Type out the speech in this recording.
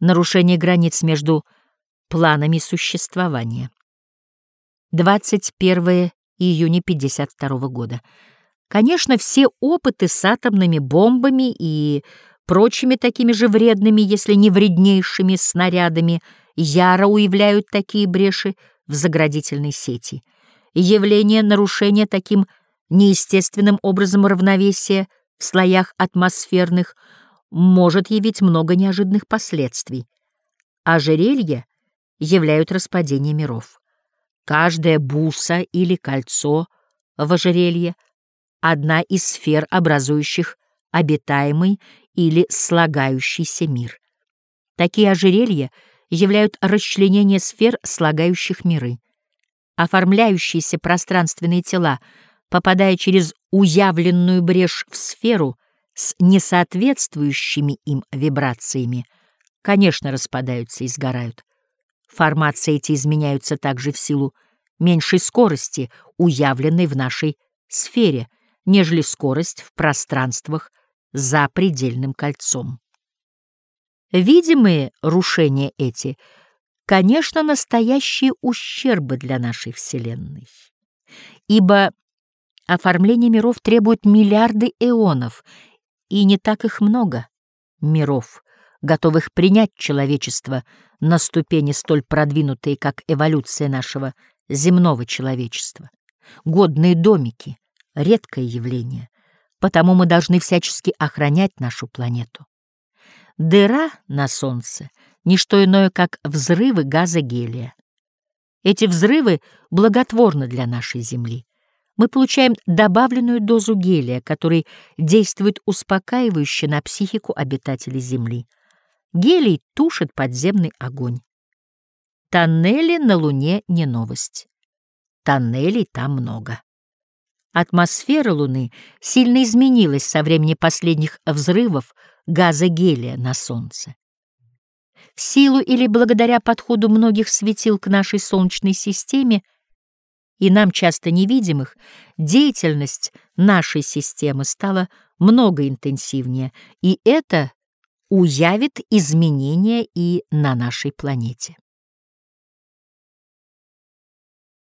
нарушение границ между планами существования. 21 июня 52 года. Конечно, все опыты с атомными бомбами и прочими такими же вредными, если не вреднейшими снарядами, яро уявляют такие бреши в заградительной сети. Явление нарушения таким неестественным образом равновесия в слоях атмосферных может явить много неожиданных последствий. Ожерелья являют распадение миров. Каждая буса или кольцо в ожерелье — одна из сфер, образующих обитаемый или слагающийся мир. Такие ожерелья являют расчленение сфер, слагающих миры. Оформляющиеся пространственные тела, попадая через уявленную брешь в сферу с несоответствующими им вибрациями, конечно, распадаются и сгорают. Формации эти изменяются также в силу меньшей скорости, уявленной в нашей сфере, нежели скорость в пространствах за предельным кольцом. Видимые рушения эти, конечно, настоящие ущербы для нашей Вселенной, ибо оформление миров требует миллиарды эонов, и не так их много миров, готовых принять человечество на ступени столь продвинутые, как эволюция нашего земного человечества. Годные домики — редкое явление, потому мы должны всячески охранять нашу планету. Дыра на Солнце — ничто иное, как взрывы газа гелия. Эти взрывы благотворны для нашей Земли. Мы получаем добавленную дозу гелия, который действует успокаивающе на психику обитателей Земли. Гелий тушит подземный огонь. Тоннели на Луне не новость. Тоннелей там много. Атмосфера Луны сильно изменилась со времени последних взрывов газа гелия на Солнце. В силу или благодаря подходу многих светил к нашей Солнечной системе и нам часто невидимых, деятельность нашей системы стала много интенсивнее, и это уявит изменения и на нашей планете.